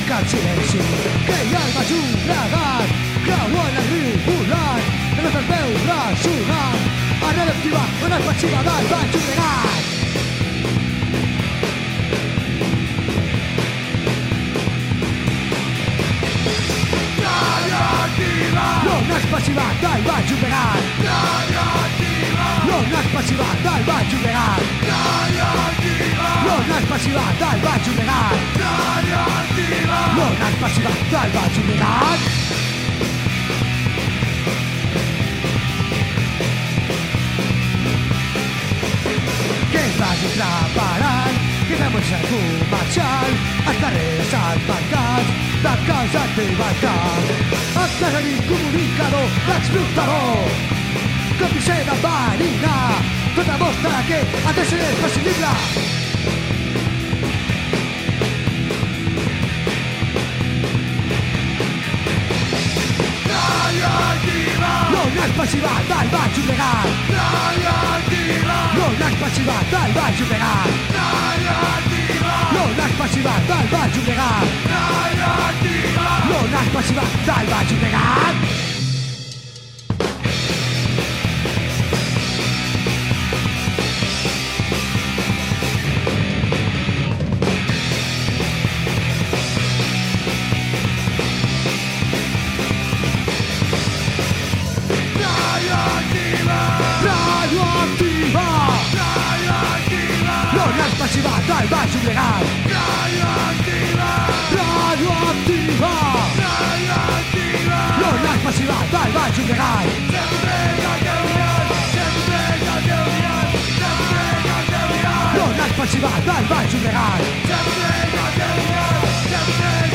fer cap silenci que hi ha al baix un dragat creuant el riu volant de les veus ressonant a radioactiva, una passiva del Baix Llobregat L'ona expansiva del Baix Llobregat L'ona expansiva del Baix Llobregat L'ona expansiva del Baix Llobregat L'ona expansiva del Baix Llobregat que es vagi preparant que fem un comercial als carrers als mercats de casa teva cap empresari comunicador l'explotador còmplice de marina tot demostra que el teu és prescindible l'ona expansiva del Baix Llobregat l'ona expansiva del Baix Llobregat l'ona expansiva del Baix radioactiva l'ona expansiva del Baix Llobregat radioactiva l'ona expansiva del Baix Llobregat l'ona expansiva del Baix Llobregat l'ona expansiva del Baix Llobregat ja!